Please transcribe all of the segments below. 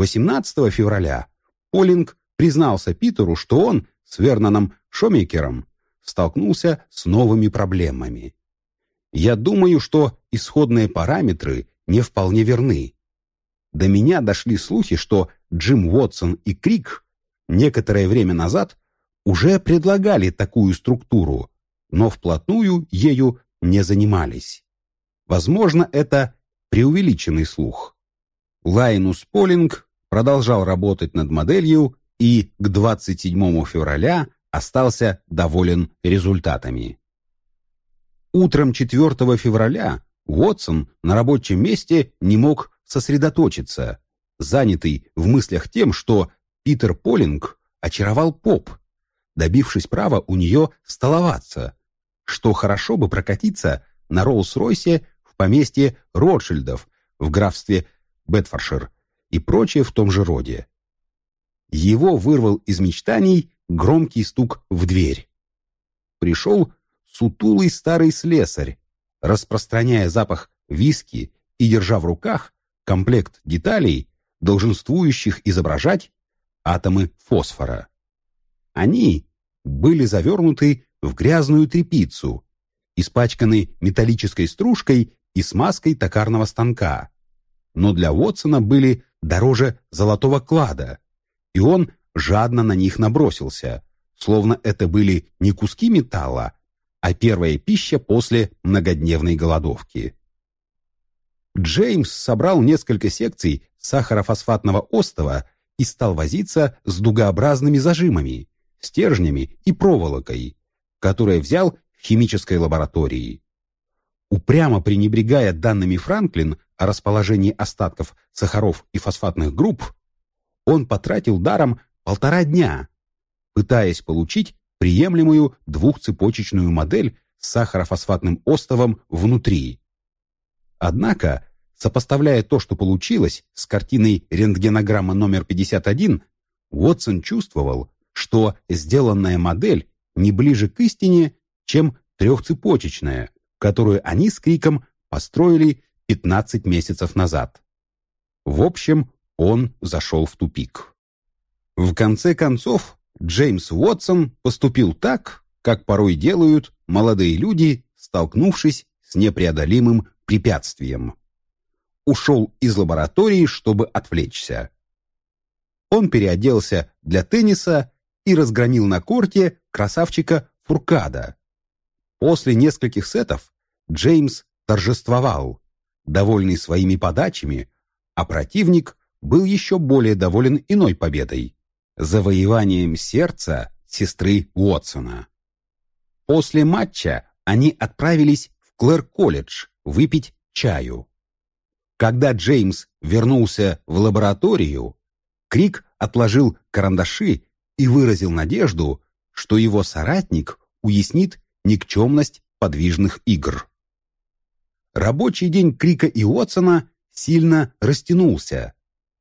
18 февраля Полинг признался Питеру, что он с Верноном Шомекером столкнулся с новыми проблемами. Я думаю, что исходные параметры не вполне верны. До меня дошли слухи, что Джим Уотсон и Крик некоторое время назад уже предлагали такую структуру, но вплотную ею не занимались. Возможно, это преувеличенный слух. Лайнус Полинг продолжал работать над моделью и к 27 февраля остался доволен результатами. Утром 4 февраля Уотсон на рабочем месте не мог сосредоточиться, занятый в мыслях тем, что Питер Полинг очаровал поп, добившись права у нее столоваться, что хорошо бы прокатиться на Роллс-Ройсе в поместье Ротшильдов в графстве Бетфоршир и прочее в том же роде. Его вырвал из мечтаний громкий стук в дверь. Пришел сутулый старый слесарь, распространяя запах виски и держа в руках комплект деталей, долженствующих изображать атомы фосфора. Они были завернуты в грязную тряпицу, испачканы металлической стружкой и смазкой токарного станка, но для Уотсона были дороже золотого клада, и он жадно на них набросился, словно это были не куски металла, а первая пища после многодневной голодовки. Джеймс собрал несколько секций сахарофосфатного остова и стал возиться с дугообразными зажимами, стержнями и проволокой, которые взял в химической лаборатории. Упрямо пренебрегая данными Франклин о расположении остатков сахаров и фосфатных групп, он потратил даром полтора дня, пытаясь получить приемлемую двухцепочечную модель с сахарофосфатным остовом внутри. Однако, сопоставляя то, что получилось, с картиной рентгенограмма номер 51, Уотсон чувствовал, что сделанная модель не ближе к истине, чем трехцепочечная, которую они с Криком построили 15 месяцев назад. В общем, он зашел в тупик. В конце концов, Джеймс Уотсон поступил так, как порой делают молодые люди, столкнувшись с непреодолимым препятствием. Ушел из лаборатории, чтобы отвлечься. Он переоделся для тенниса и разгромил на корте красавчика Фуркада. После нескольких сетов Джеймс торжествовал, довольный своими подачами, а противник был еще более доволен иной победой – завоеванием сердца сестры Уотсона. После матча они отправились в Клэр-колледж выпить чаю. Когда Джеймс вернулся в лабораторию, Крик отложил карандаши и выразил надежду, что его соратник уяснит никчемность подвижных игр. Рабочий день Крика и Уотсона сильно растянулся,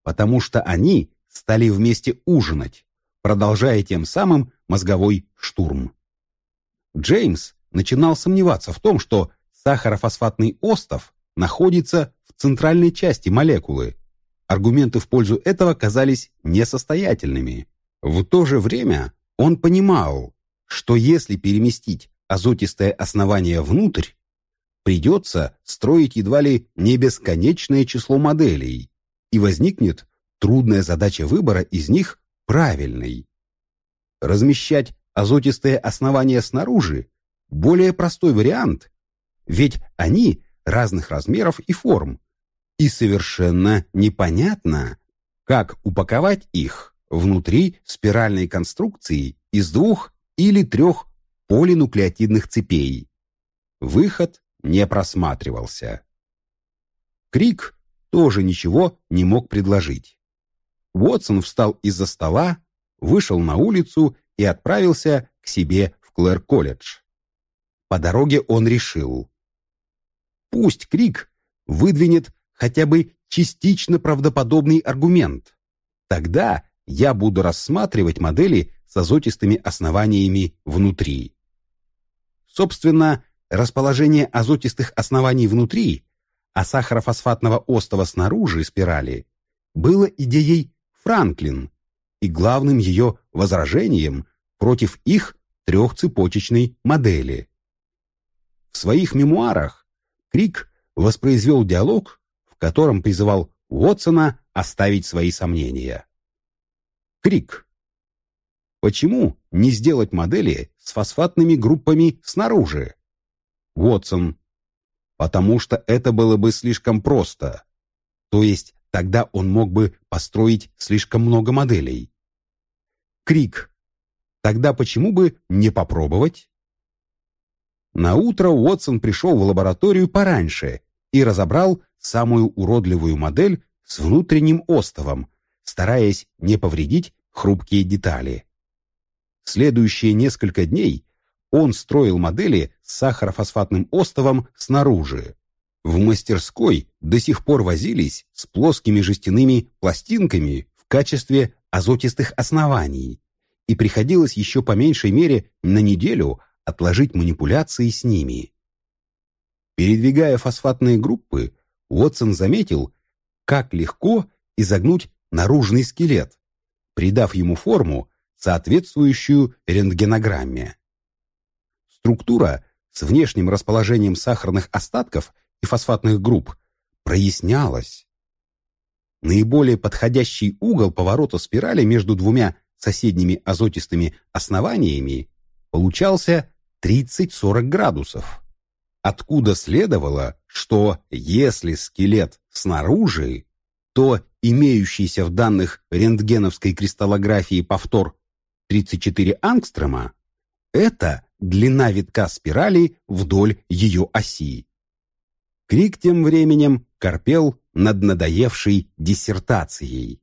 потому что они стали вместе ужинать, продолжая тем самым мозговой штурм. Джеймс начинал сомневаться в том, что сахарофосфатный остов находится в центральной части молекулы. Аргументы в пользу этого казались несостоятельными. В то же время он понимал, что если переместить азотистое основание внутрь, придется строить едва ли не бесконечное число моделей, и возникнет трудная задача выбора из них правильной. Размещать азотистые основания снаружи – более простой вариант, ведь они разных размеров и форм, и совершенно непонятно, как упаковать их внутри спиральной конструкции из двух или трех полинуклеотидных цепей. Выход не просматривался. Крик тоже ничего не мог предложить. Уотсон встал из-за стола, вышел на улицу и отправился к себе в Клэр-колледж. По дороге он решил. Пусть Крик выдвинет хотя бы частично правдоподобный аргумент. Тогда я буду рассматривать модели с азотистыми основаниями внутри. Собственно, расположение азотистых оснований внутри, а сахарофосфатного остова снаружи спирали было идеей Франклин и главным ее возражением против их трехцепочечной модели. В своих мемуарах Крик воспроизвел диалог, в котором призывал Уотсона оставить свои сомнения. Крик. Почему не сделать модели с фосфатными группами снаружи? Уотсон. Потому что это было бы слишком просто. То есть тогда он мог бы построить слишком много моделей. Крик. Тогда почему бы не попробовать? На утро Уотсон пришел в лабораторию пораньше и разобрал самую уродливую модель с внутренним остовом, стараясь не повредить хрупкие детали. Следующие несколько дней он строил модели с сахарофосфатным остовом снаружи. В мастерской до сих пор возились с плоскими жестяными пластинками в качестве азотистых оснований, и приходилось еще по меньшей мере на неделю отложить манипуляции с ними. Передвигая фосфатные группы, Уотсон заметил, как легко изогнуть наружный скелет, придав ему форму, соответствующую рентгенограмме. Структура с внешним расположением сахарных остатков и фосфатных групп прояснялась. Наиболее подходящий угол поворота спирали между двумя соседними азотистыми основаниями получался 30-40 градусов, откуда следовало, что если скелет снаружи, то имеющийся в данных рентгеновской кристаллографии повтор 34 ангстрома – это длина витка спирали вдоль ее оси. Крик тем временем корпел над надоевшей диссертацией,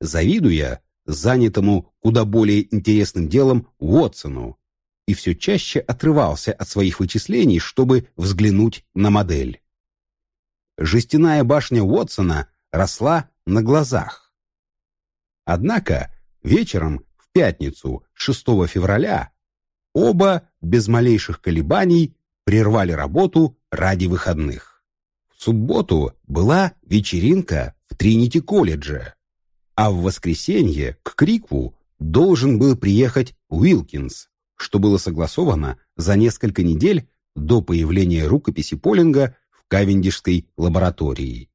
завидуя занятому куда более интересным делом Уотсону, и все чаще отрывался от своих вычислений, чтобы взглянуть на модель. Жестяная башня Уотсона росла на глазах. Однако вечером в пятницу 6 февраля оба без малейших колебаний прервали работу ради выходных. В субботу была вечеринка в Тринити-колледже, а в воскресенье к Крику должен был приехать Уилкинс, что было согласовано за несколько недель до появления рукописи Полинга в Кавендишской лаборатории.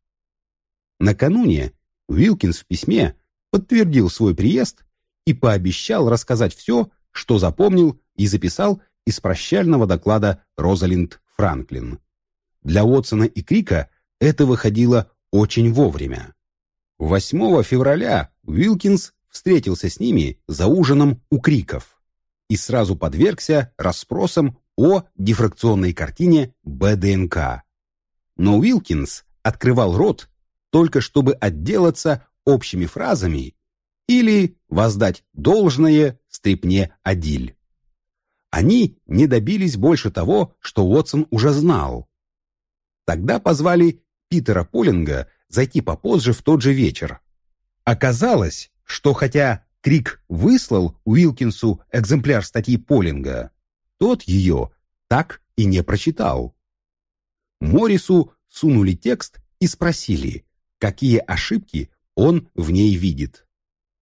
Накануне Уилкинс в письме подтвердил свой приезд и пообещал рассказать все, что запомнил и записал из прощального доклада Розалинд Франклин. Для Уотсона и Крика это выходило очень вовремя. 8 февраля Уилкинс встретился с ними за ужином у Криков и сразу подвергся расспросам о дифракционной картине БДНК. Но Уилкинс открывал рот только чтобы отделаться общими фразами или воздать должное стрипне Адиль. Они не добились больше того, что Уотсон уже знал. Тогда позвали Питера Полинга зайти попозже в тот же вечер. Оказалось, что хотя Крик выслал Уилкинсу экземпляр статьи Полинга. Тот ее так и не прочитал. Морису сунули текст и спросили, какие ошибки он в ней видит.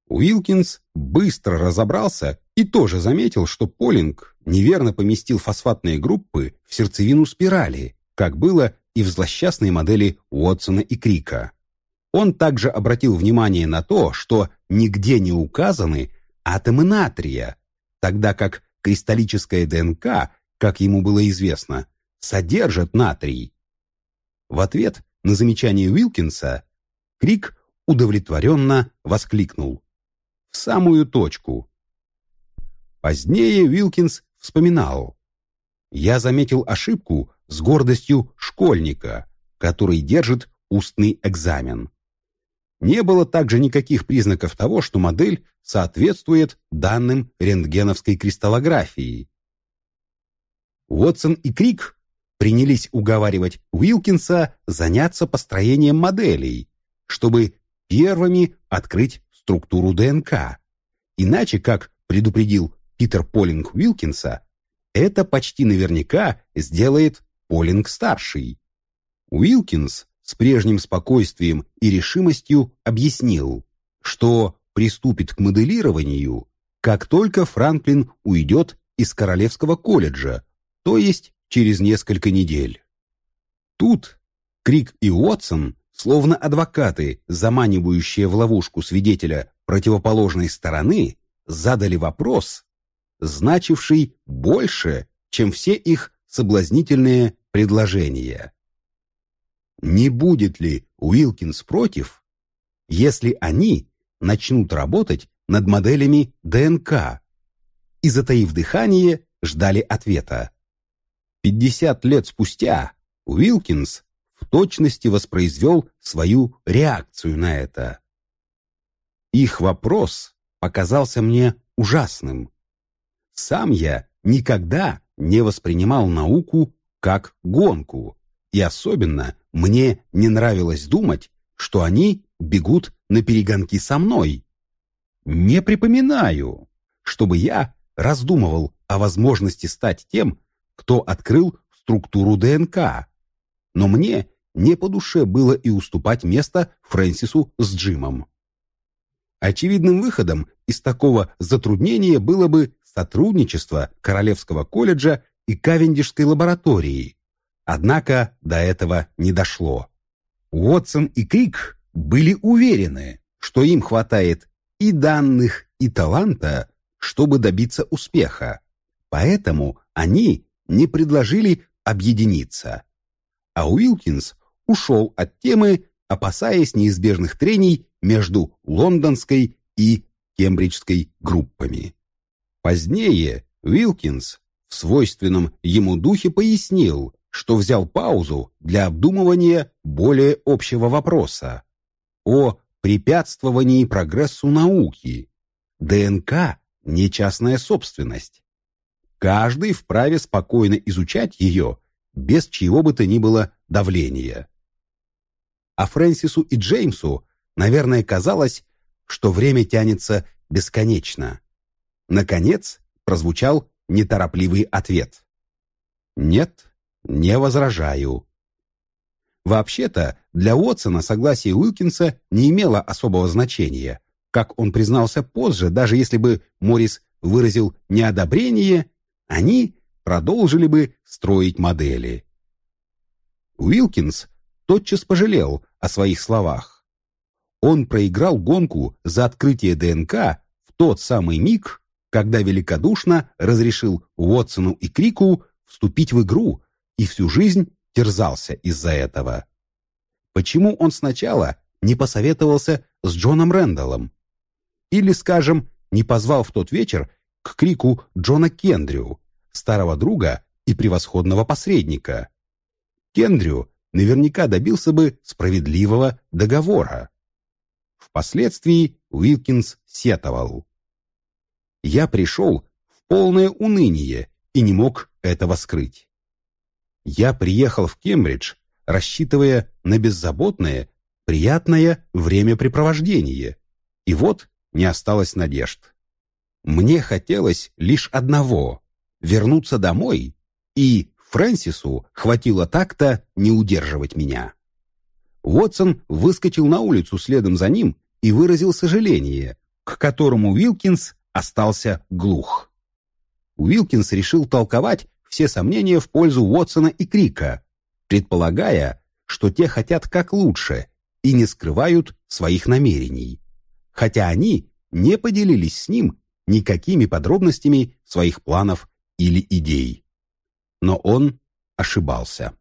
Уилкинс быстро разобрался и тоже заметил, что Полинг неверно поместил фосфатные группы в сердцевину спирали, как было и в злосчастной модели Уотсона и Крика. Он также обратил внимание на то, что нигде не указаны атомы натрия, тогда как кристаллическая ДНК, как ему было известно, содержит натрий. В ответ на замечание Уилкинса Крик удовлетворенно воскликнул. Самую точку. Позднее Уилкинс вспоминал. «Я заметил ошибку с гордостью школьника, который держит устный экзамен не было также никаких признаков того, что модель соответствует данным рентгеновской кристаллографии. Уотсон и Крик принялись уговаривать Уилкинса заняться построением моделей, чтобы первыми открыть структуру ДНК. Иначе, как предупредил Питер Полинг Уилкинса, это почти наверняка сделает Полинг-старший. Уилкинс с прежним спокойствием и решимостью объяснил, что приступит к моделированию, как только Франклин уйдет из Королевского колледжа, то есть через несколько недель. Тут Крик и Уотсон, словно адвокаты, заманивающие в ловушку свидетеля противоположной стороны, задали вопрос, значивший больше, чем все их соблазнительные предложения. Не будет ли Уилкинс против, если они начнут работать над моделями ДНК и, затаив дыхание, ждали ответа? 50 лет спустя Уилкинс в точности воспроизвел свою реакцию на это. Их вопрос показался мне ужасным. Сам я никогда не воспринимал науку как гонку, и особенно мне не нравилось думать, что они бегут на перегонки со мной. Не припоминаю, чтобы я раздумывал о возможности стать тем, кто открыл структуру ДНК. Но мне не по душе было и уступать место Фрэнсису с Джимом. Очевидным выходом из такого затруднения было бы сотрудничество Королевского колледжа и Кавендишской лаборатории. Однако до этого не дошло. Уотсон и Крик были уверены, что им хватает и данных, и таланта, чтобы добиться успеха. Поэтому они не предложили объединиться. А Уилкинс ушел от темы, опасаясь неизбежных трений между лондонской и кембриджской группами. Позднее Уилкинс в свойственном ему духе пояснил, что взял паузу для обдумывания более общего вопроса о препятствовании прогрессу науки. ДНК – не частная собственность. Каждый вправе спокойно изучать ее без чьего бы то ни было давления. А Фрэнсису и Джеймсу, наверное, казалось, что время тянется бесконечно. Наконец прозвучал неторопливый ответ. «Нет, не возражаю». Вообще-то, для Уотсона согласие Уилкинса не имело особого значения. Как он признался позже, даже если бы Моррис выразил неодобрение, они продолжили бы строить модели. Уилкинс тотчас пожалел о своих словах. Он проиграл гонку за открытие ДНК в тот самый миг, когда великодушно разрешил Уотсону и Крику вступить в игру и всю жизнь терзался из-за этого. Почему он сначала не посоветовался с Джоном Рэндаллом? Или, скажем, не позвал в тот вечер к Крику Джона Кендрю, старого друга и превосходного посредника. Кендрю наверняка добился бы справедливого договора. Впоследствии Уилкинс сетовал. «Я пришел в полное уныние и не мог этого скрыть. Я приехал в Кембридж, рассчитывая на беззаботное, приятное времяпрепровождение, и вот не осталось надежд. Мне хотелось лишь одного вернуться домой, и Фрэнсису хватило так-то не удерживать меня. Уотсон выскочил на улицу следом за ним и выразил сожаление, к которому Уилкинс остался глух. Уилкинс решил толковать все сомнения в пользу Уотсона и Крика, предполагая, что те хотят как лучше и не скрывают своих намерений, хотя они не поделились с ним никакими подробностями своих планов или идей. Но он ошибался.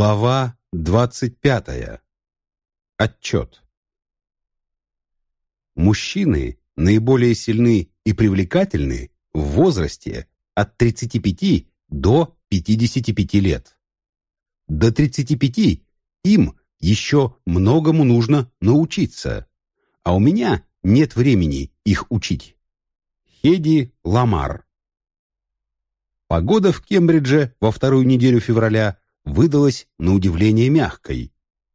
Глава двадцать пятая. Отчет. Мужчины наиболее сильны и привлекательны в возрасте от 35 до 55 лет. До 35 им еще многому нужно научиться, а у меня нет времени их учить. Хеди Ламар Погода в Кембридже во вторую неделю февраля выдалась на удивление мягкой.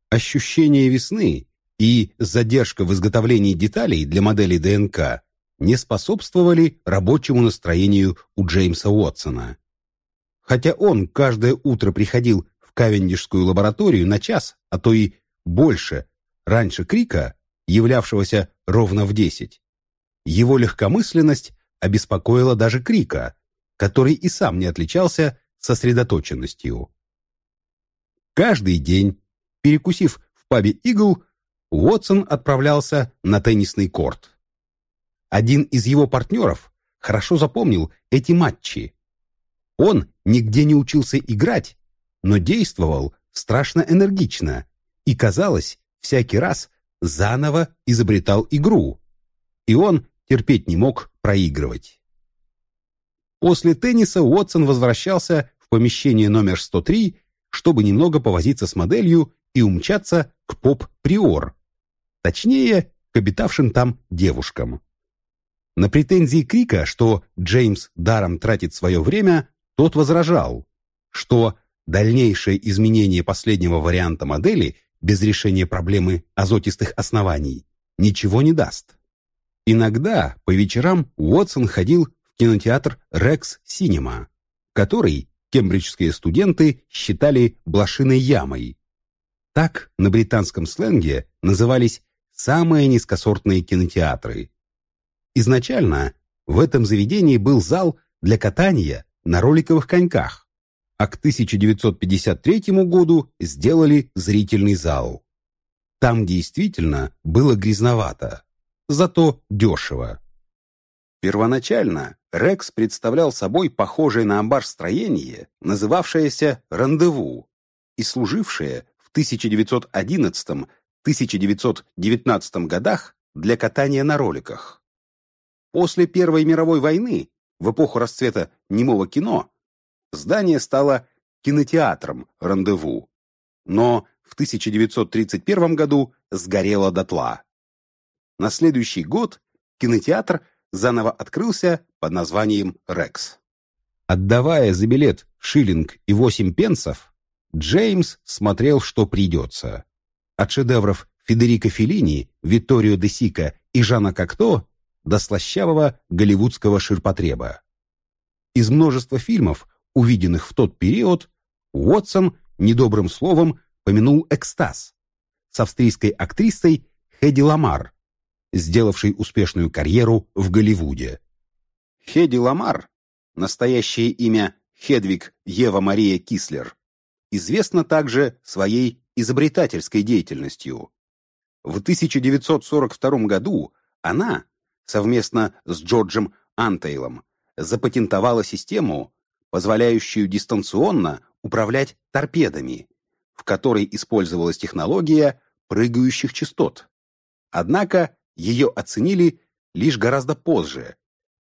Ощущение весны и задержка в изготовлении деталей для моделей ДНК не способствовали рабочему настроению у Джеймса Уотсона. Хотя он каждое утро приходил в Кавендишскую лабораторию на час, а то и больше, раньше Крика, являвшегося ровно в десять, его легкомысленность обеспокоила даже Крика, который и сам не отличался сосредоточенностью. Каждый день, перекусив в пабе «Игл», Уотсон отправлялся на теннисный корт. Один из его партнеров хорошо запомнил эти матчи. Он нигде не учился играть, но действовал страшно энергично и, казалось, всякий раз заново изобретал игру. И он терпеть не мог проигрывать. После тенниса Уотсон возвращался в помещение номер 103, чтобы немного повозиться с моделью и умчаться к поп-приор, точнее, к обитавшим там девушкам. На претензии Крика, что Джеймс даром тратит свое время, тот возражал, что дальнейшее изменение последнего варианта модели без решения проблемы азотистых оснований ничего не даст. Иногда по вечерам Уотсон ходил в кинотеатр «Рекс Синема», который кембриджские студенты считали блошиной ямой. Так на британском сленге назывались самые низкосортные кинотеатры. Изначально в этом заведении был зал для катания на роликовых коньках, а к 1953 году сделали зрительный зал. Там действительно было грязновато, зато дешево. Первоначально Рекс представлял собой похожее на амбар строение, называвшееся «Рандеву» и служившее в 1911-1919 годах для катания на роликах. После Первой мировой войны, в эпоху расцвета немого кино, здание стало кинотеатром «Рандеву», но в 1931 году сгорело дотла. На следующий год кинотеатр заново открылся под названием «Рекс». Отдавая за билет шиллинг и восемь пенсов, Джеймс смотрел, что придется. От шедевров Федерико Феллини, Витторио де Сика и Жана Кокто до слащавого голливудского ширпотреба. Из множества фильмов, увиденных в тот период, Уотсон недобрым словом помянул «Экстаз» с австрийской актрисой Хеди Ламар, сделавшей успешную карьеру в Голливуде. Хеди Ламар, настоящее имя Хедвиг Ева Мария Кислер, известна также своей изобретательской деятельностью. В 1942 году она, совместно с Джорджем Антейлом, запатентовала систему, позволяющую дистанционно управлять торпедами, в которой использовалась технология прыгающих частот. Однако ее оценили лишь гораздо позже,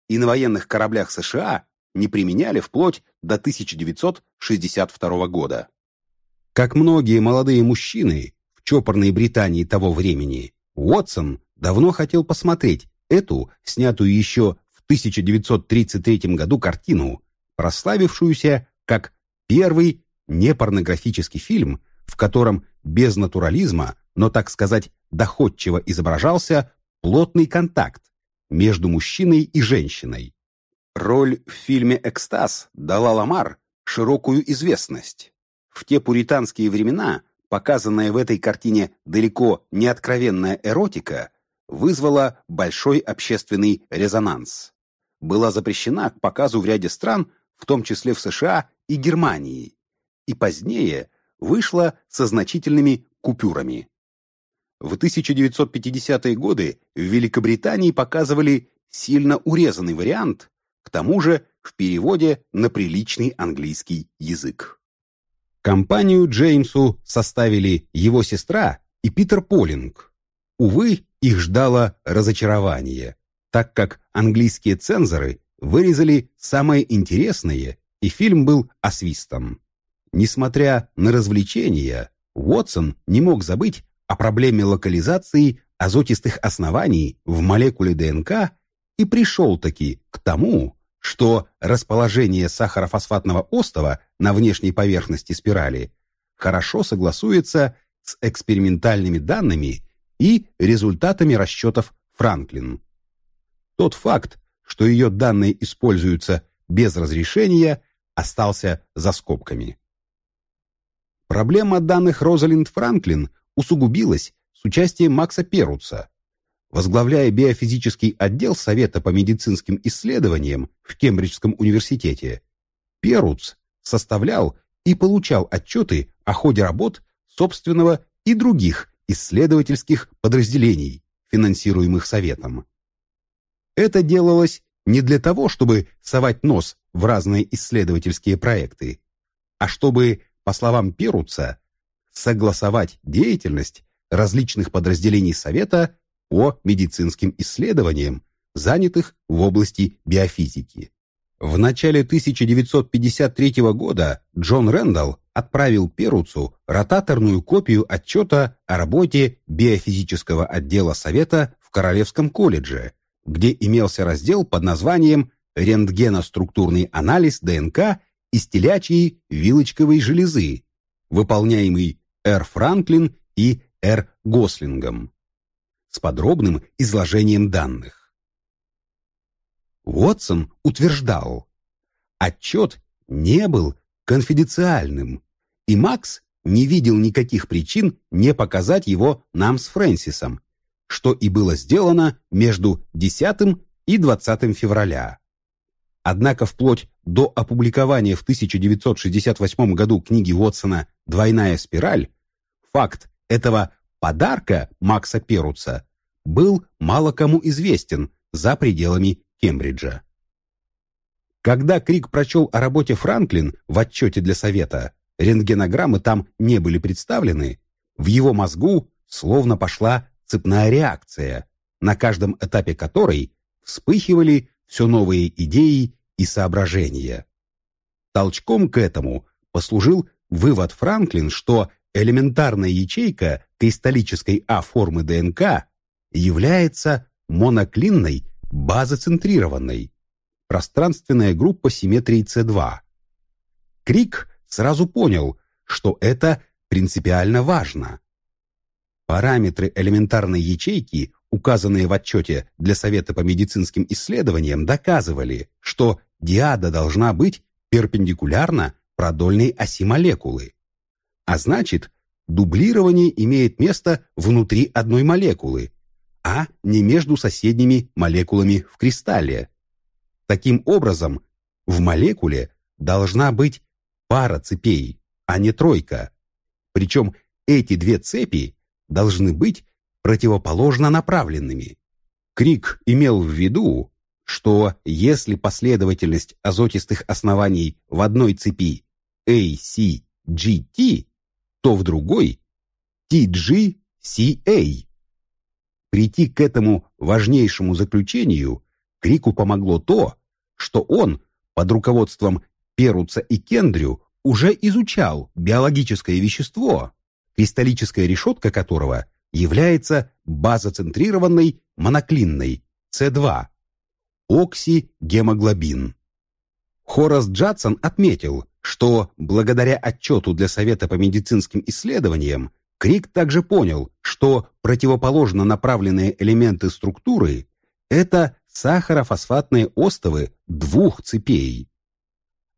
и на военных кораблях США не применяли вплоть до 1962 года. Как многие молодые мужчины в чопорной Британии того времени, Уотсон давно хотел посмотреть эту, снятую еще в 1933 году картину, прославившуюся как первый непорнографический фильм, в котором без натурализма, но, так сказать, доходчиво изображался плотный контакт между мужчиной и женщиной. Роль в фильме «Экстаз» дала Ламар широкую известность. В те пуританские времена показанная в этой картине далеко не откровенная эротика вызвала большой общественный резонанс. Была запрещена к показу в ряде стран, в том числе в США и Германии, и позднее вышла со значительными купюрами. В 1950-е годы в Великобритании показывали сильно урезанный вариант, к тому же в переводе на приличный английский язык. Компанию Джеймсу составили его сестра и Питер Полинг. Увы, их ждало разочарование, так как английские цензоры вырезали самое интересное, и фильм был освистан. Несмотря на развлечения, Уотсон не мог забыть о проблеме локализации азотистых оснований в молекуле ДНК и пришел-таки к тому, что расположение сахарофосфатного остова на внешней поверхности спирали хорошо согласуется с экспериментальными данными и результатами расчетов Франклин. Тот факт, что ее данные используются без разрешения, остался за скобками. Проблема данных Розалинд Франклин усугубилась с участием Макса Перуца. Возглавляя биофизический отдел Совета по медицинским исследованиям в Кембриджском университете, Перуц составлял и получал отчеты о ходе работ собственного и других исследовательских подразделений, финансируемых Советом. Это делалось не для того, чтобы совать нос в разные исследовательские проекты, а чтобы, по словам Перуца, согласовать деятельность различных подразделений Совета по медицинским исследованиям, занятых в области биофизики. В начале 1953 года Джон Рэндалл отправил Перуцу ротаторную копию отчета о работе биофизического отдела Совета в Королевском колледже, где имелся раздел под названием «Рентгеноструктурный анализ ДНК из телячьей вилочковой железы», выполняемый Р. Франклин и Р. Гослингом, с подробным изложением данных. Уотсон утверждал, отчет не был конфиденциальным, и Макс не видел никаких причин не показать его нам с Фрэнсисом, что и было сделано между 10 и 20 февраля. Однако вплоть до опубликования в 1968 году книги Уотсона «Двойная спираль» факт этого подарка Макса Перуца был мало кому известен за пределами Кембриджа. Когда Крик прочел о работе Франклин в отчете для Совета, рентгенограммы там не были представлены, в его мозгу словно пошла цепная реакция, на каждом этапе которой вспыхивали все новые идеи и соображения. Толчком к этому послужил вывод Франклин, что элементарная ячейка кристаллической А-формы ДНК является моноклинной базоцентрированной, пространственная группа симметрии С2. Крик сразу понял, что это принципиально важно. Параметры элементарной ячейки, указанные в отчете для Совета по медицинским исследованиям, доказывали, что диада должна быть перпендикулярна продольной оси молекулы. А значит, дублирование имеет место внутри одной молекулы, а не между соседними молекулами в кристалле. Таким образом, в молекуле должна быть пара цепей, а не тройка. Причем эти две цепи должны быть противоположно направленными. Крик имел в виду, что если последовательность азотистых оснований в одной цепи ACGT, то в другой TGCA. Прийти к этому важнейшему заключению Крику помогло то, что он под руководством Перуца и Кендрю уже изучал биологическое вещество, кристаллическая решетка которого является базоцентрированной моноклинной С2, оксигемоглобин. Хорас Джадсон отметил, что благодаря отчету для Совета по медицинским исследованиям Крик также понял, что противоположно направленные элементы структуры – это сахарофосфатные остовы двух цепей.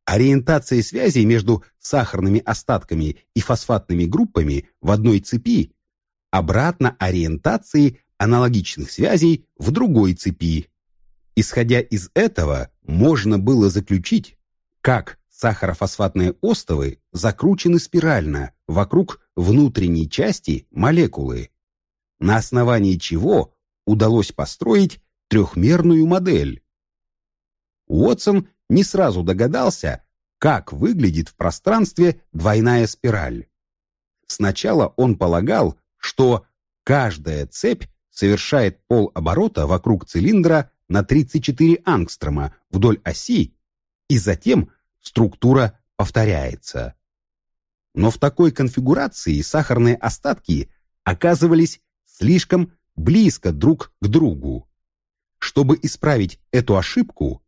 Ориентация связей между сахарными остатками и фосфатными группами в одной цепи обратно ориентации аналогичных связей в другой цепи. Исходя из этого, можно было заключить, как сахарофосфатные остовы закручены спирально вокруг внутренней части молекулы, на основании чего удалось построить трехмерную модель. Уотсон не сразу догадался, как выглядит в пространстве двойная спираль. Сначала он полагал, что каждая цепь совершает полоборота вокруг цилиндра на 34 ангстрома вдоль оси, и затем структура повторяется. Но в такой конфигурации сахарные остатки оказывались слишком близко друг к другу. Чтобы исправить эту ошибку,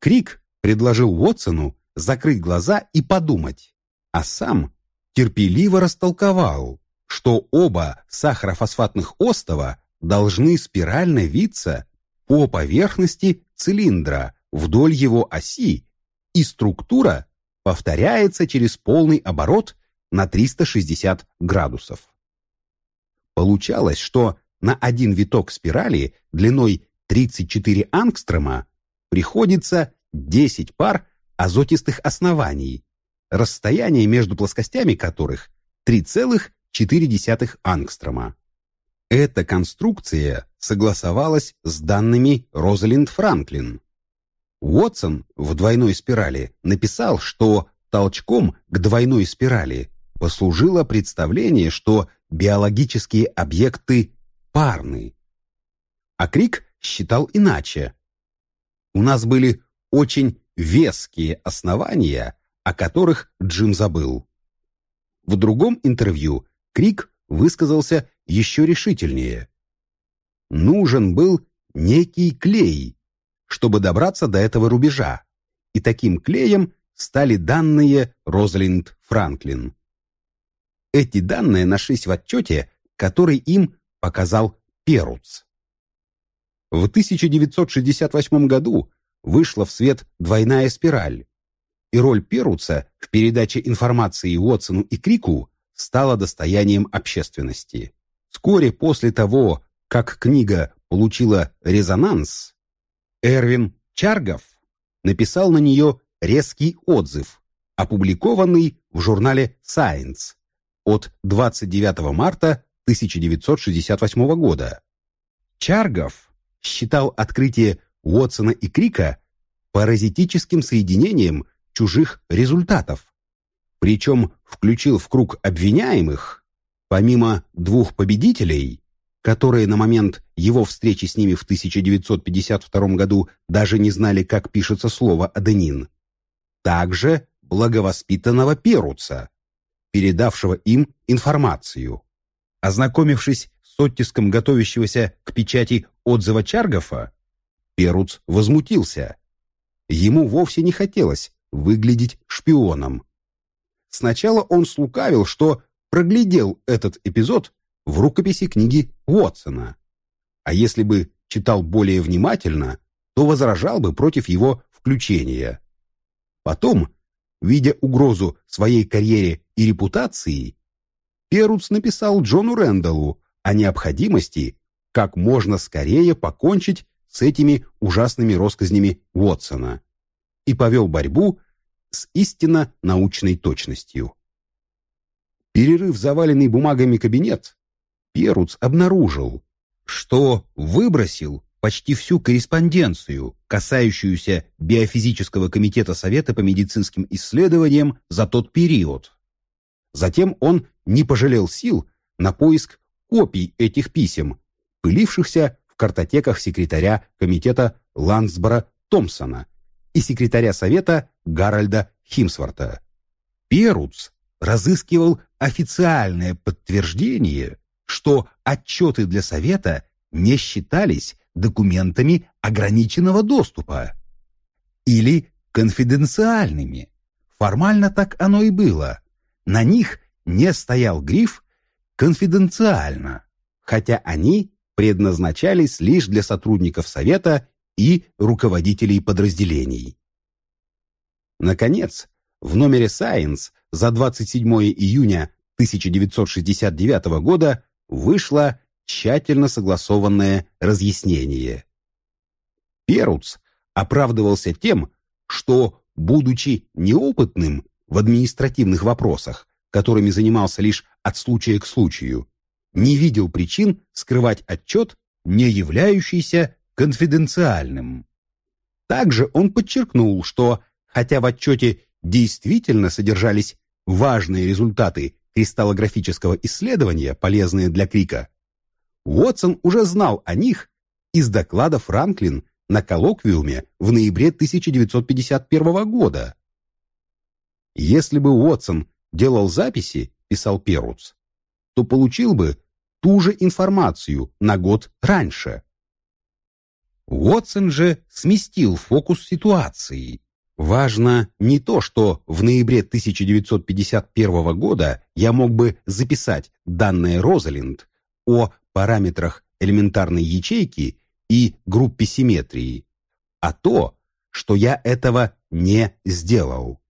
Крик предложил Уотсону закрыть глаза и подумать, а сам терпеливо растолковал, что оба сахарофосфатных остова должны спирально виться по поверхности цилиндра вдоль его оси, и структура повторяется через полный оборот на 360 градусов. Получалось, что на один виток спирали длиной 34 ангстрома приходится 10 пар азотистых оснований, расстояние между плоскостями которых 3,4 ангстрома. Эта конструкция согласовалась с данными Розалинд Франклин. Уотсон в двойной спирали написал, что толчком к двойной спирали послужило представление, что биологические объекты парны. А Крик считал иначе. У нас были очень веские основания, о которых Джим забыл. В другом интервью Крик высказался еще решительнее. Нужен был некий клей, чтобы добраться до этого рубежа, и таким клеем стали данные Розалинд Франклин. Эти данные нашлись в отчете, который им показал Перуц. В 1968 году вышла в свет «Двойная спираль», и роль Перуца в передаче информации Уотсону и Крику стала достоянием общественности. Вскоре после того, как книга получила резонанс, Эрвин Чаргов написал на нее резкий отзыв, опубликованный в журнале Science от 29 марта 1968 года. Чаргов считал открытие Уотсона и Крика паразитическим соединением чужих результатов. Причем включил в круг обвиняемых, помимо двух победителей, которые на момент его встречи с ними в 1952 году даже не знали, как пишется слово «аденин», также благовоспитанного Перуца, передавшего им информацию. Ознакомившись с оттиском готовящегося к печати отзыва Чаргофа, Перуц возмутился. Ему вовсе не хотелось выглядеть шпионом. Сначала он слукавил, что проглядел этот эпизод в рукописи книги Уотсона. А если бы читал более внимательно, то возражал бы против его включения. Потом, видя угрозу своей карьере и репутации, Перуц написал Джону Рэндаллу о необходимости как можно скорее покончить с этими ужасными россказнями Уотсона и повел борьбу с истинно научной точностью. Перерыв заваленный бумагами кабинет, Перуц обнаружил, что выбросил почти всю корреспонденцию, касающуюся биофизического комитета Совета по медицинским исследованиям за тот период. Затем он не пожалел сил на поиск копий этих писем, пылившихся в картотеках секретаря комитета Лансбора Томпсона и секретаря Совета Гарольда Химсворта. Перуц разыскивал официальное подтверждение, что отчеты для Совета не считались документами ограниченного доступа или конфиденциальными. Формально так оно и было. На них не стоял гриф конфиденциально, хотя они предназначались лишь для сотрудников Совета и руководителей подразделений. Наконец, в номере Science за 27 июня 1969 года вышло тщательно согласованное разъяснение. Перуц оправдывался тем, что, будучи неопытным в административных вопросах, которыми занимался лишь от случая к случаю, не видел причин скрывать отчет, не являющийся конфиденциальным. Также он подчеркнул, что, хотя в отчете действительно содержались важные результаты кристаллографического исследования, полезные для Крика, Уотсон уже знал о них из доклада Франклин на коллоквиуме в ноябре 1951 года. Если бы Уотсон делал записи, писал Перуц, то получил бы ту же информацию на год раньше. Уотсон же сместил фокус ситуации. Важно не то, что в ноябре 1951 года я мог бы записать данные Розалинд о параметрах элементарной ячейки и группе симметрии, а то, что я этого не сделал.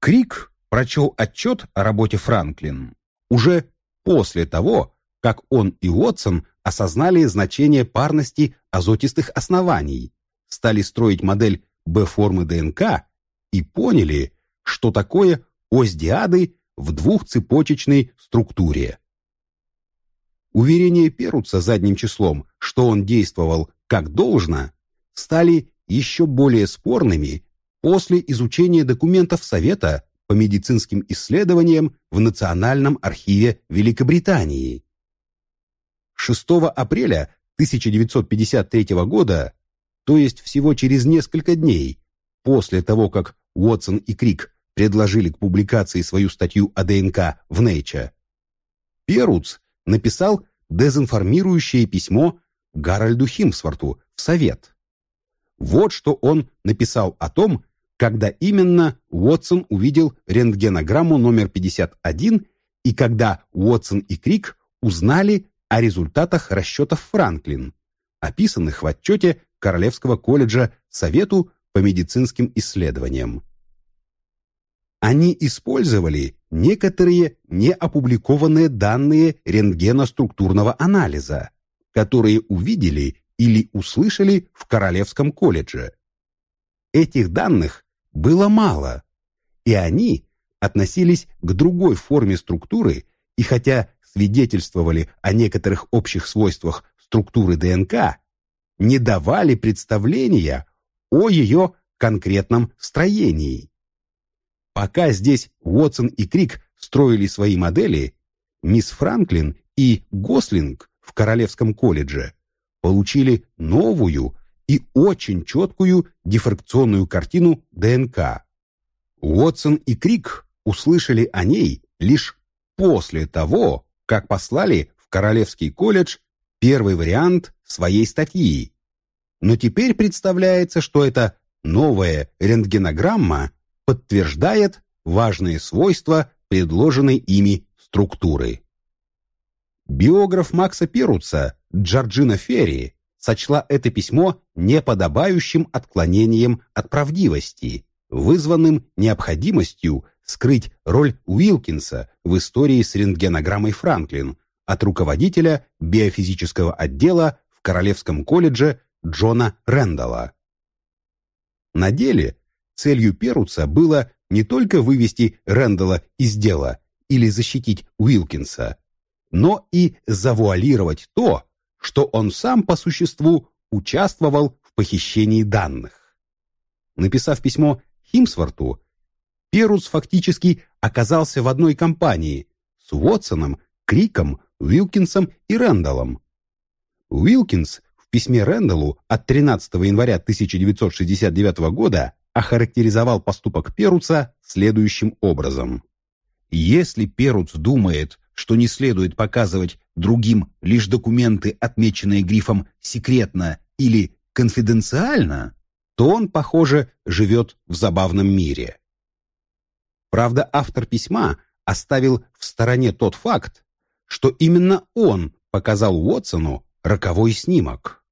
Крик прочел отчет о работе Франклин уже после того, как он и Уотсон осознали значение парности азотистых оснований, стали строить модель Б-формы ДНК и поняли, что такое ось диады в двухцепочечной структуре. Уверения Перуца задним числом, что он действовал как должно, стали еще более спорными после изучения документов Совета по медицинским исследованиям в Национальном архиве Великобритании. 6 апреля 1953 года, то есть всего через несколько дней, после того, как Уотсон и Крик предложили к публикации свою статью о ДНК в Nature, Перуц написал дезинформирующее письмо Гарольду Химсворту в Совет. Вот что он написал о том, когда именно Уотсон увидел рентгенограмму номер 51 и когда Уотсон и Крик узнали о результатах расчетов Франклин, описанных в отчете Королевского колледжа Совету по медицинским исследованиям. Они использовали некоторые неопубликованные данные рентгеноструктурного анализа, которые увидели или услышали в Королевском колледже. Этих данных было мало, и они относились к другой форме структуры, и хотя свидетельствовали о некоторых общих свойствах структуры ДНК, не давали представления о ее конкретном строении. Пока здесь Уотсон и Крик строили свои модели, мисс Франклин и Гослинг в Королевском колледже получили новую и очень четкую дифракционную картину ДНК. Уотсон и Крик услышали о ней лишь после того, как послали в Королевский колледж первый вариант своей статьи. Но теперь представляется, что эта новая рентгенограмма подтверждает важные свойства предложенной ими структуры. Биограф Макса Перуца Джорджина Ферри сочла это письмо неподобающим отклонением от правдивости, вызванным необходимостью скрыть роль Уилкинса в истории с рентгенограммой Франклин от руководителя биофизического отдела в Королевском колледже Джона Рэндалла. На деле целью Перуца было не только вывести Рэндалла из дела или защитить Уилкинса, но и завуалировать то, что он сам по существу участвовал в похищении данных. Написав письмо Химсворту, Перус фактически оказался в одной компании с Уотсоном, Криком, Уилкинсом и Рэндаллом. Уилкинс в письме Рэндаллу от 13 января 1969 года охарактеризовал поступок Перуца следующим образом. Если Перуц думает, что не следует показывать другим лишь документы, отмеченные грифом «секретно» или «конфиденциально», то он, похоже, живет в забавном мире. Правда, автор письма оставил в стороне тот факт, что именно он показал Уотсону роковой снимок.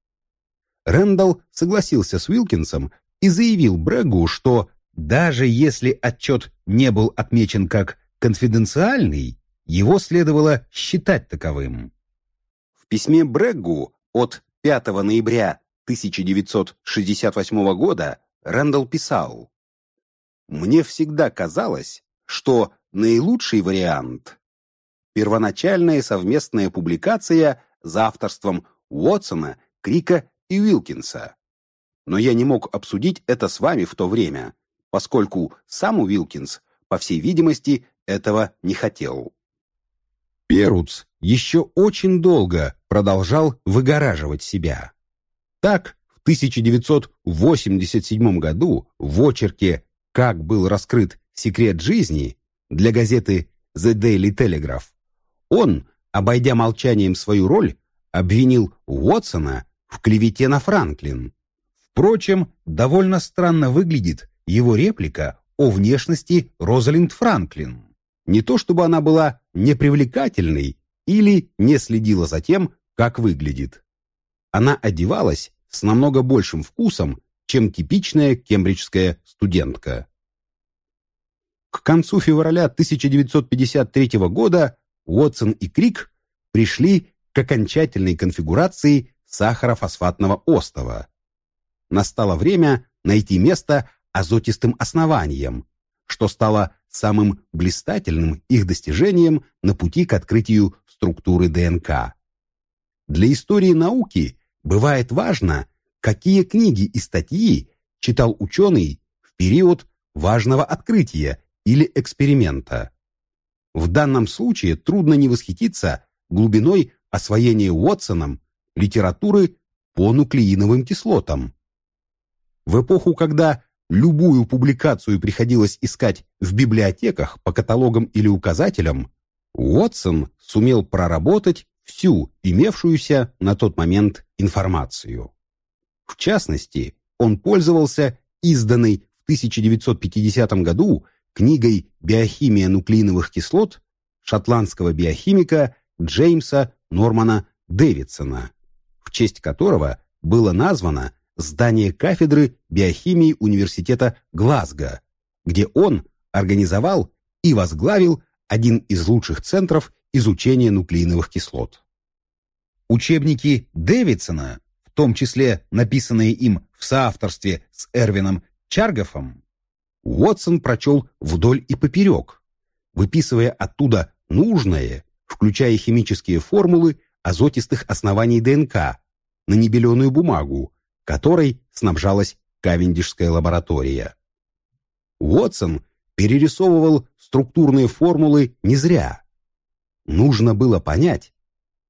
Рэндалл согласился с Уилкинсом и заявил Брэгу, что даже если отчет не был отмечен как конфиденциальный, его следовало считать таковым. В письме Брэггу от 5 ноября 1968 года Рэндалл писал мне всегда казалось, что наилучший вариант – первоначальная совместная публикация за авторством Уотсона, Крика и Уилкинса. Но я не мог обсудить это с вами в то время, поскольку сам Уилкинс, по всей видимости, этого не хотел. Перуц еще очень долго продолжал выгораживать себя. Так, в 1987 году в очерке «Как был раскрыт секрет жизни» для газеты The Daily Telegraph он, обойдя молчанием свою роль, обвинил Уотсона в клевете на Франклин. Впрочем, довольно странно выглядит его реплика о внешности Розалинд Франклин. Не то чтобы она была непривлекательной или не следила за тем, как выглядит. Она одевалась с намного большим вкусом, чем типичная кембриджская студентка. К концу февраля 1953 года Уотсон и Крик пришли к окончательной конфигурации сахарофосфатного остова. Настало время найти место азотистым основанием, что стало самым блистательным их достижением на пути к открытию структуры ДНК. Для истории науки бывает важно, какие книги и статьи читал ученый в период важного открытия или эксперимента. В данном случае трудно не восхититься глубиной освоения Уотсоном литературы по нуклеиновым кислотам. В эпоху, когда любую публикацию приходилось искать в библиотеках по каталогам или указателям, Уотсон сумел проработать всю имевшуюся на тот момент информацию. В частности, он пользовался изданной в 1950 году книгой «Биохимия нуклеиновых кислот» шотландского биохимика Джеймса Нормана Дэвидсона, в честь которого было названо здание кафедры биохимии Университета Глазго, где он организовал и возглавил один из лучших центров изучения нуклеиновых кислот. Учебники Дэвидсона, в том числе написанные им в соавторстве с Эрвином Чаргофом, Уотсон прочел вдоль и поперек, выписывая оттуда нужное, включая химические формулы азотистых оснований ДНК, на небеленую бумагу, которой снабжалась Кавендишская лаборатория. Уотсон перерисовывал структурные формулы не зря. Нужно было понять,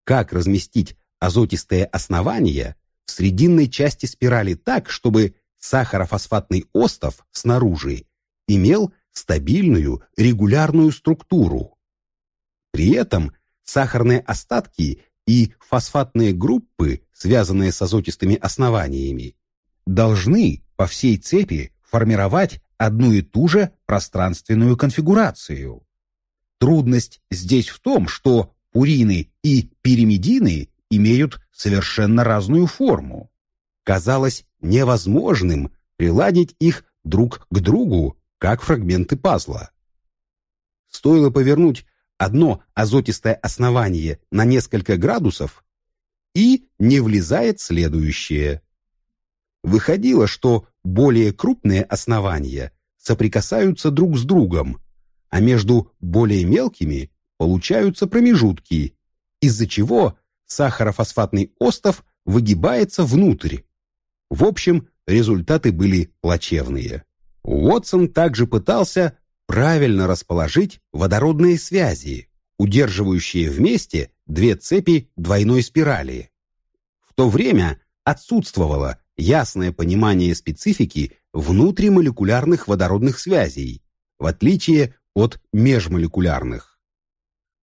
как разместить азотистые основания в срединной части спирали так, чтобы сахарофосфатный остов снаружи имел стабильную регулярную структуру. При этом сахарные остатки и фосфатные группы, связанные с азотистыми основаниями, должны по всей цепи формировать одну и ту же пространственную конфигурацию. Трудность здесь в том, что пурины и пиримидины имеют совершенно разную форму. Казалось невозможным приладить их друг к другу, как фрагменты пазла. Стоило повернуть одно азотистое основание на несколько градусов, и не влезает следующее. Выходило, что более крупные основания соприкасаются друг с другом, а между более мелкими получаются промежутки, из-за чего сахарофосфатный остов выгибается внутрь. В общем, результаты были плачевные. Уотсон также пытался правильно расположить водородные связи, удерживающие вместе две цепи двойной спирали. В то время отсутствовало ясное понимание специфики внутримолекулярных водородных связей, в отличие от межмолекулярных.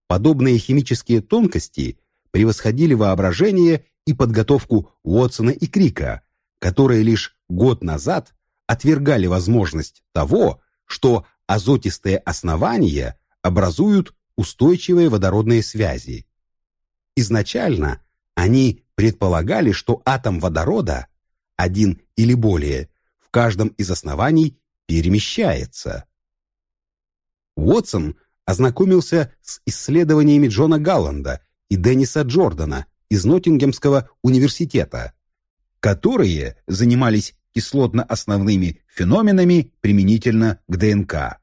Подобные химические тонкости превосходили воображение и подготовку Уотсона и Крика, которые лишь год назад отвергали возможность того, что азотистые основания образуют устойчивые водородные связи. Изначально они предполагали, что атом водорода, один или более, в каждом из оснований перемещается. Уотсон ознакомился с исследованиями Джона Галланда и Денниса Джордана из Ноттингемского университета, которые занимались кислотно-основными феноменами применительно к ДНК.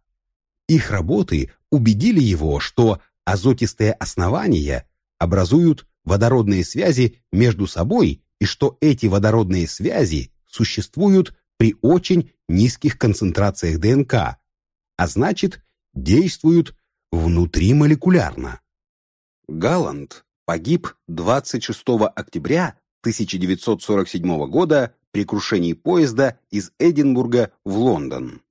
Их работы убедили его, что азотистые основания образуют водородные связи между собой и что эти водородные связи существуют при очень низких концентрациях ДНК, а значит, действуют внутримолекулярно. Галланд погиб 26 октября 1947 года при крушении поезда из Эдинбурга в Лондон.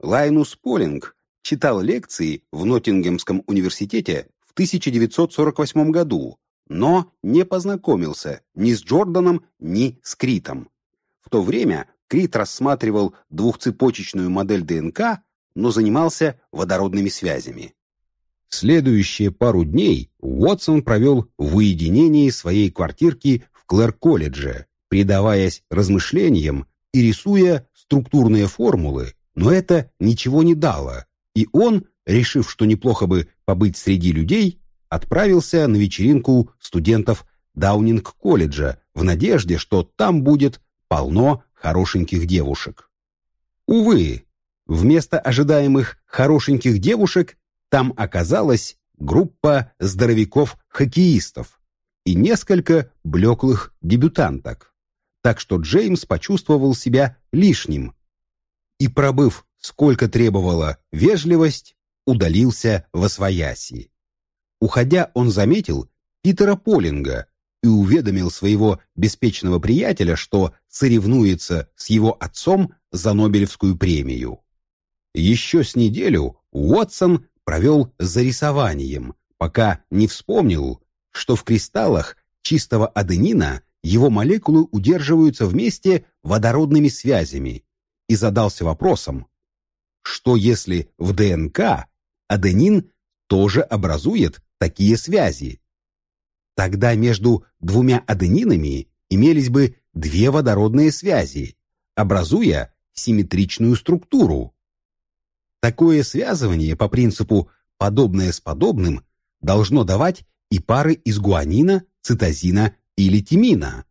Лайнус Полинг читал лекции в Ноттингемском университете в 1948 году, но не познакомился ни с Джорданом, ни с Критом. В то время Крит рассматривал двухцепочечную модель ДНК, но занимался водородными связями. Следующие пару дней Уотсон провел в уединении своей квартирки в Клэр-колледже, предаваясь размышлениям и рисуя структурные формулы, но это ничего не дало, и он, решив, что неплохо бы побыть среди людей, отправился на вечеринку студентов Даунинг-колледжа в надежде, что там будет полно хорошеньких девушек. Увы, вместо ожидаемых хорошеньких девушек там оказалась группа здоровяков-хоккеистов и несколько блеклых дебютанток, так что Джеймс почувствовал себя лишним и, пробыв сколько требовала вежливость, удалился во свояси. Уходя, он заметил Питера Полинга и уведомил своего беспечного приятеля, что соревнуется с его отцом за Нобелевскую премию. Еще с неделю Уотсон провел за рисованием, пока не вспомнил, что в кристаллах чистого аденина его молекулы удерживаются вместе водородными связями, и задался вопросом, что если в ДНК аденин тоже образует такие связи? Тогда между двумя аденинами имелись бы две водородные связи, образуя симметричную структуру. Такое связывание по принципу «подобное с подобным» должно давать и пары из гуанина, цитозина или тимина.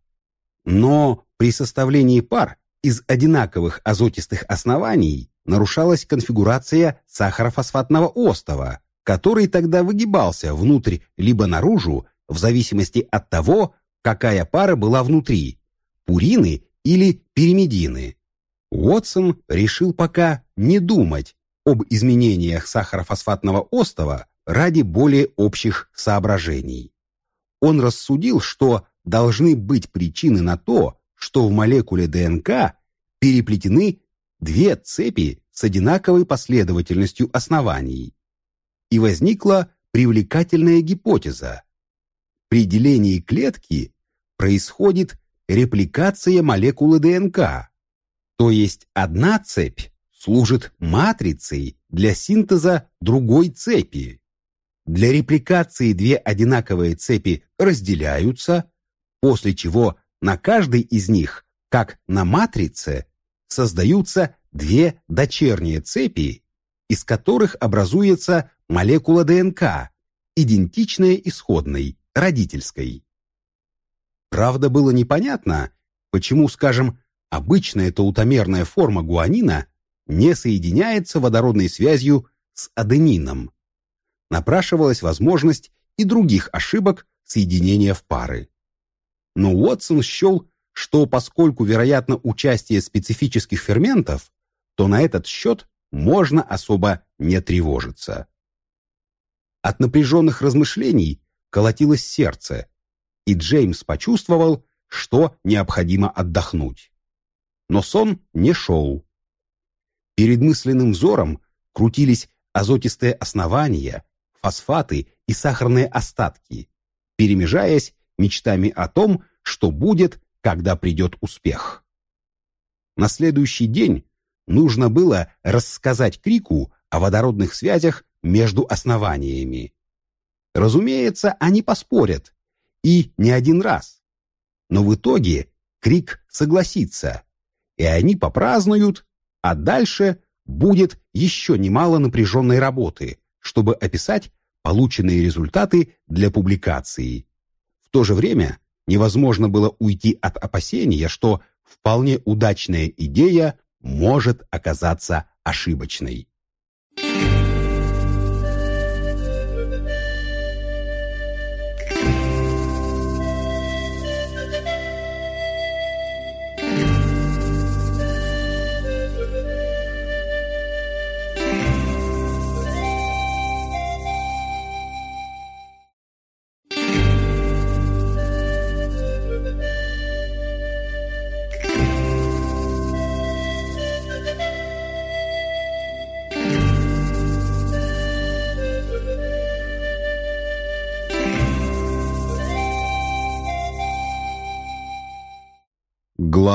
Но при составлении пар из одинаковых азотистых оснований нарушалась конфигурация сахарофосфатного остова, который тогда выгибался внутрь либо наружу, в зависимости от того, какая пара была внутри – пурины или пиримидины. Уотсон решил пока не думать об изменениях сахарофосфатного остова ради более общих соображений. Он рассудил, что должны быть причины на то, что в молекуле ДНК переплетены две цепи с одинаковой последовательностью оснований. И возникла привлекательная гипотеза. При делении клетки происходит репликация молекулы ДНК, то есть одна цепь служит матрицей для синтеза другой цепи. Для репликации две одинаковые цепи разделяются, после чего на каждой из них, как на матрице, создаются две дочерние цепи, из которых образуется молекула ДНК, идентичная исходной, родительской. Правда, было непонятно, почему, скажем, обычная таутомерная форма гуанина не соединяется водородной связью с аденином. Напрашивалась возможность и других ошибок соединения в пары. Но Уотсон счел, что поскольку вероятно участие специфических ферментов, то на этот счет можно особо не тревожиться. От напряженных размышлений колотилось сердце, и Джеймс почувствовал, что необходимо отдохнуть. Но сон не шел. Перед мысленным взором крутились азотистые основания, фосфаты и сахарные остатки, перемежаясь мечтами о том, что будет, когда придет успех. На следующий день нужно было рассказать Крику о водородных связях между основаниями. Разумеется, они поспорят, и не один раз. Но в итоге Крик согласится, и они попразднуют, а дальше будет еще немало напряженной работы, чтобы описать полученные результаты для публикации. В то же время невозможно было уйти от опасения, что вполне удачная идея может оказаться ошибочной.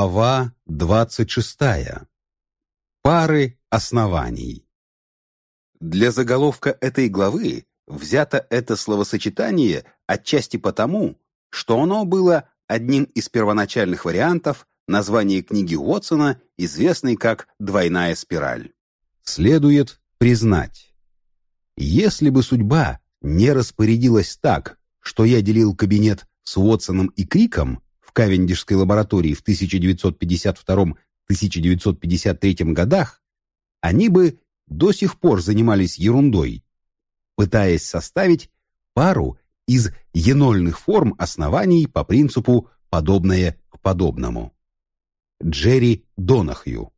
Глава 26. Пары оснований. Для заголовка этой главы взято это словосочетание отчасти потому, что оно было одним из первоначальных вариантов названия книги Уотсона, известной как «Двойная спираль». Следует признать, если бы судьба не распорядилась так, что я делил кабинет с Уотсоном и Криком в Кавендишской лаборатории в 1952-1953 годах, они бы до сих пор занимались ерундой, пытаясь составить пару из енольных форм оснований по принципу «подобное к подобному». Джерри Донахью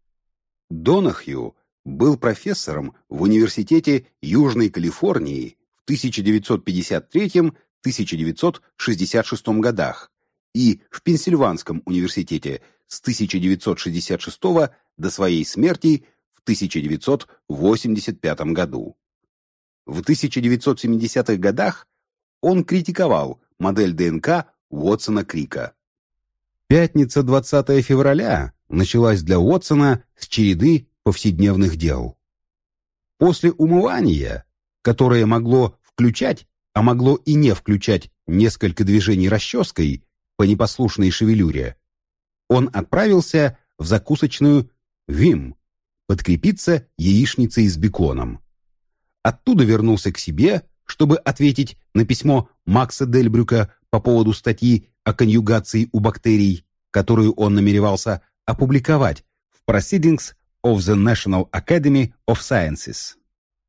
Донахью был профессором в Университете Южной Калифорнии в 1953-1966 годах и в Пенсильванском университете с 1966 до своей смерти в 1985 году. В 1970-х годах он критиковал модель ДНК Уотсона Крика. Пятница 20 февраля началась для Уотсона с череды повседневных дел. После умывания, которое могло включать, а могло и не включать несколько движений расческой по непослушной шевелюре, он отправился в закусочную «Вим» подкрепиться яичницей с беконом. Оттуда вернулся к себе, чтобы ответить на письмо Макса Дельбрюка по поводу статьи о конъюгации у бактерий, которую он намеревался опубликовать в Proceedings of the National Academy of Sciences.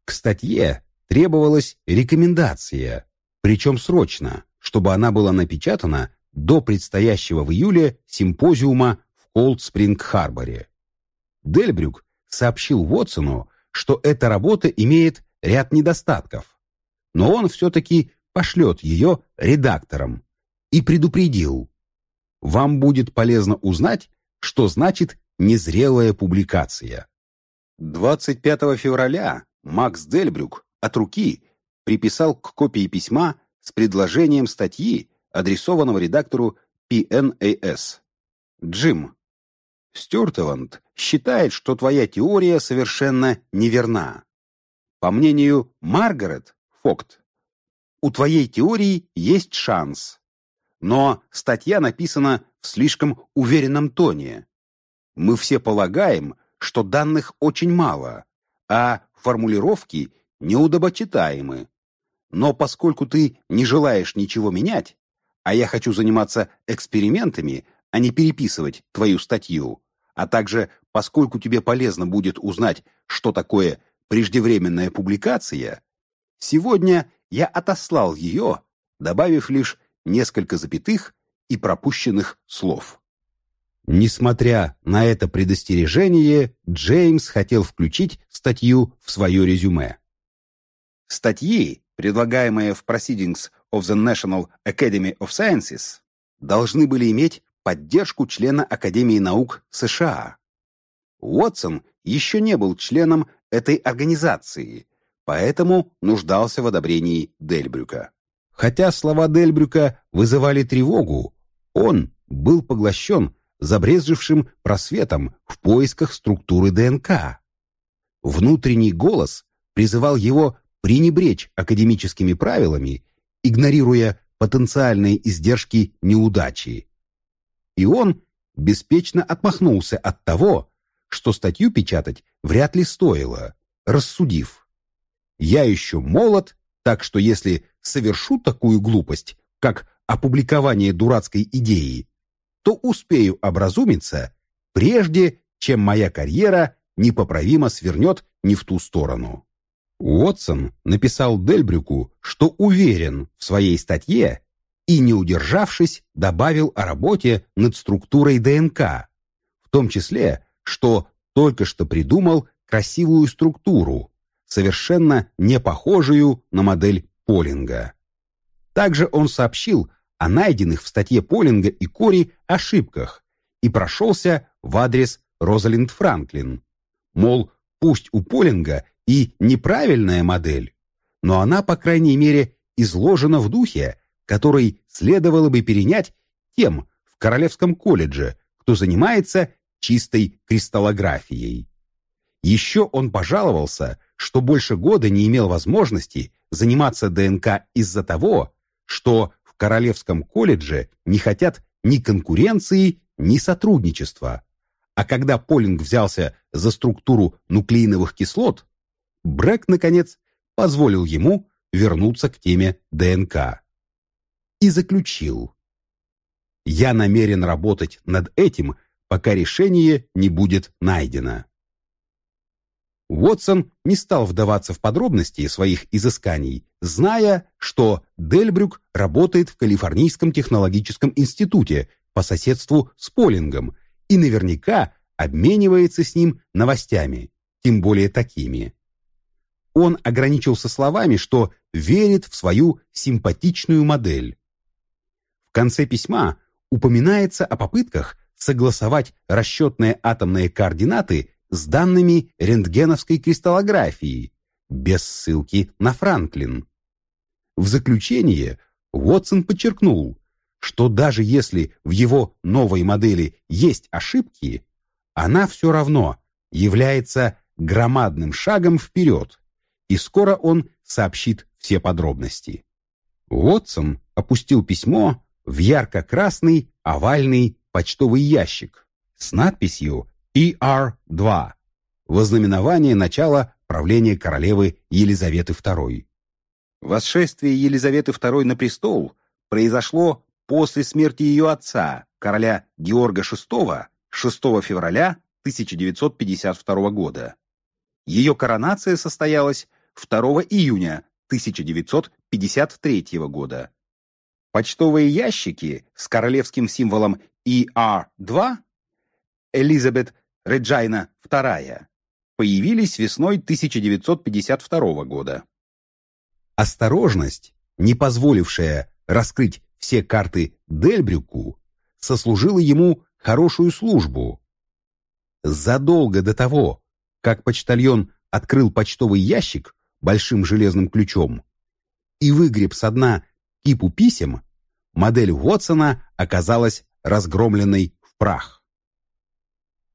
К статье требовалась рекомендация, причем срочно, чтобы она была напечатана до предстоящего в июле симпозиума в Колд-Спринг-Харборе. Дельбрюк сообщил Уотсону, что эта работа имеет ряд недостатков, но он все-таки пошлет ее редакторам и предупредил. Вам будет полезно узнать, что значит незрелая публикация. 25 февраля Макс Дельбрюк от руки приписал к копии письма с предложением статьи, адресованного редактору PNAS. Джим, Стюартованд считает, что твоя теория совершенно неверна. По мнению Маргарет Фокт, у твоей теории есть шанс. Но статья написана в слишком уверенном тоне. Мы все полагаем, что данных очень мало, а формулировки неудобочитаемы. Но поскольку ты не желаешь ничего менять, а я хочу заниматься экспериментами, а не переписывать твою статью, а также поскольку тебе полезно будет узнать, что такое преждевременная публикация, сегодня я отослал ее, добавив лишь несколько запятых и пропущенных слов. Несмотря на это предостережение, Джеймс хотел включить статью в свое резюме. Статьи, предлагаемые в Proceedings of the National Academy of Sciences, должны были иметь поддержку члена Академии наук США. Уотсон еще не был членом этой организации, поэтому нуждался в одобрении Дельбрюка. Хотя слова Дельбрюка вызывали тревогу, он был поглощен забрезжившим просветом в поисках структуры ДНК. Внутренний голос призывал его пренебречь академическими правилами, игнорируя потенциальные издержки неудачи. И он беспечно отмахнулся от того, что статью печатать вряд ли стоило, рассудив. «Я еще молод, так что если совершу такую глупость, как опубликование дурацкой идеи, то успею образумиться, прежде чем моя карьера непоправимо свернет не в ту сторону. Уотсон написал Дельбрюку, что уверен в своей статье и, не удержавшись, добавил о работе над структурой ДНК, в том числе, что только что придумал красивую структуру, совершенно не похожую на модель Полинга. Также он сообщил о найденных в статье Полинга и Кори ошибках и прошелся в адрес Розалинд Франклин. Мол, пусть у Полинга и неправильная модель, но она, по крайней мере, изложена в духе, который следовало бы перенять тем в Королевском колледже, кто занимается чистой кристаллографией. Еще он пожаловался, что больше года не имел возможности заниматься ДНК из-за того, что в Королевском колледже не хотят ни конкуренции, ни сотрудничества. А когда Полинг взялся за структуру нуклеиновых кислот, Брэк, наконец, позволил ему вернуться к теме ДНК. И заключил. «Я намерен работать над этим, пока решение не будет найдено». Уотсон не стал вдаваться в подробности своих изысканий, зная, что Дельбрюк работает в Калифорнийском технологическом институте по соседству с Полингом и наверняка обменивается с ним новостями, тем более такими. Он ограничился словами, что верит в свою симпатичную модель. В конце письма упоминается о попытках согласовать расчетные атомные координаты с данными рентгеновской кристаллографии, без ссылки на Франклин. В заключение Уотсон подчеркнул, что даже если в его новой модели есть ошибки, она все равно является громадным шагом вперед, и скоро он сообщит все подробности. Уотсон опустил письмо в ярко-красный овальный почтовый ящик с надписью ER-2 вознаменование начала правления королевы Елизаветы II. Восшествие Елизаветы II на престол произошло после смерти ее отца, короля Георга VI, 6 февраля 1952 года. Ее коронация состоялась 2 июня 1953 года. Почтовые ящики с королевским символом ER-2 Элизабет Реджайна II появились весной 1952 года. Осторожность, не позволившая раскрыть все карты Дельбрюку, сослужила ему хорошую службу. Задолго до того, как почтальон открыл почтовый ящик большим железным ключом и выгреб со дна кипу писем, модель Уотсона оказалась разгромленной в прах.